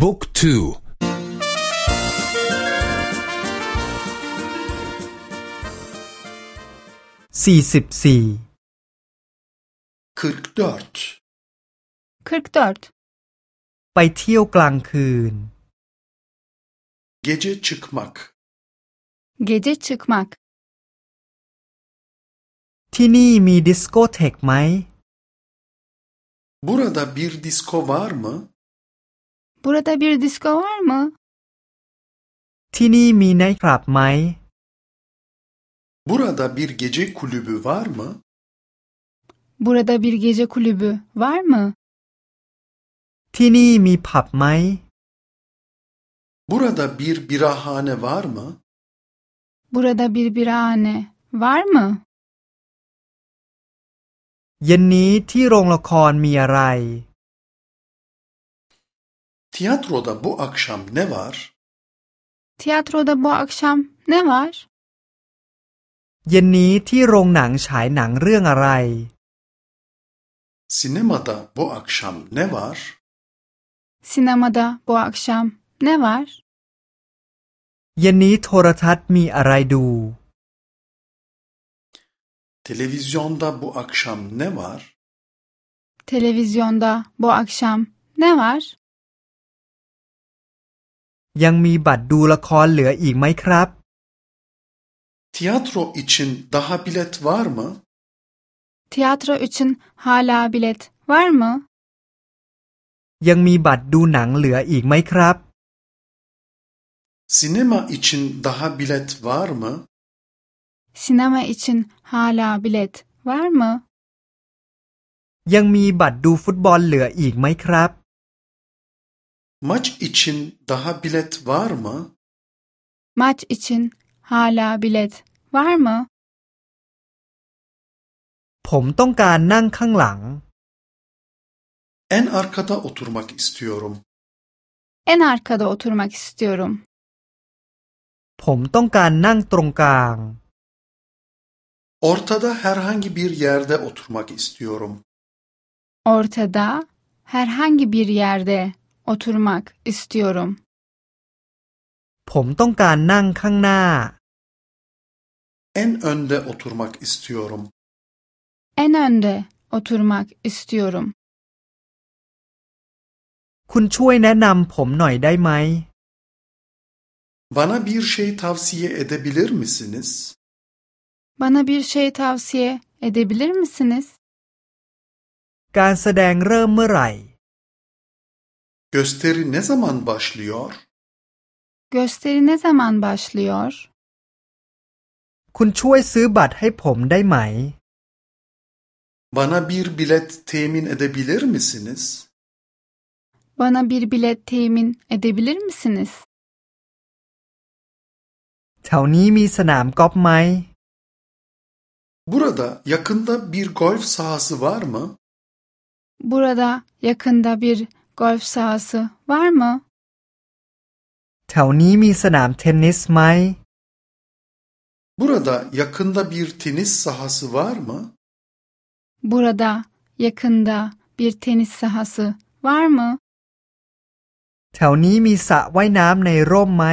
บุ๊กทูสี่สิบสี่44 44ไปเที่ยวกลางคืน Gece çıkmak Gece çıkmak ที่นี่มีดิสโกเทกไหม Burada bir disko var mı? Burada bir disko var mı? ที่นี่มีไนท์คลับไหม Burada bir gece kulübü var mı? Burada bir gece kulübü var mı? ที่นี่มีผับไหม Burada bir birahane var mı? Burada bir birahane var mı? เย็นนี้ที่โรงละครมีอะไร Tiyatroda bu akşam ne var? Tiyatroda bu akşam ne var? เย็นนี้ที่โรงหนังฉายหนังเรื่องอะไร Sinemada bu akşam ne var? Sinemada bu akşam ne var? เย็นนี้โทรทัศน์มีอะไรดู Televizyonda bu akşam ne var? Televizyonda bu akşam ne var? ยังมีบัตรดูละครเหลืออีกไหมครับ Tiyatro için daha bilet var mı? Tiyatro için hala bilet var mı? ยังมีบัตรดูหนังเหลืออีกไหมครับ Sinema için daha bilet var mı? Sinema için hala bilet var mı? ยังมีบัตรดูฟุตบอลเหลืออีกไหมครับ Maç için daha bilet var mı? Maç için hala bilet var mı? ผมต้องการนั่งข้างหลัง En arkada oturmak istiyorum. En arkada oturmak istiyorum. ผมต้องการนั่งตรงกลาง Ortada herhangi bir yerde oturmak istiyorum. Ortada herhangi bir yerde oturmak istiyorum. ผมต้องการนั่งข้างหน้า En önde oturmak istiyorum. En önde oturmak istiyorum. คุณช่วยแนะนำผมหน่อยได้ไหม Bana bir şey tavsiye edebilir misiniz? Bana bir şey tavsiye edebilir misiniz? การแสดงเริ่มเมื่อไหร่ Gösteri ne zaman başlıyor? Gösteri ne zaman başlıyor? คุณช่วยซื้อบัตรให้ผมได้ไหม Bana bir bilet temin edebilir misiniz? Bana bir bilet temin edebilir misiniz? แถวนี้มีสนามกอล์ฟไหม Burada yakında bir golf sahası var mı? Burada yakında bir golf sahası var mı? แถวนี้มีสนามเทนนิสไหม Burada yakında bir tenis sahası var mı? Burada yakında bir tenis sahası var mı? แถวนี้มีสระว่ายน้ำในร่มไหม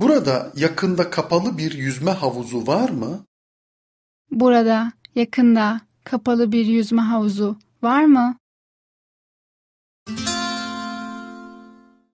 Burada yakında kapalı bir yüzme havuzu var mı? Burada yakında kapalı bir yüzme havuzu var mı?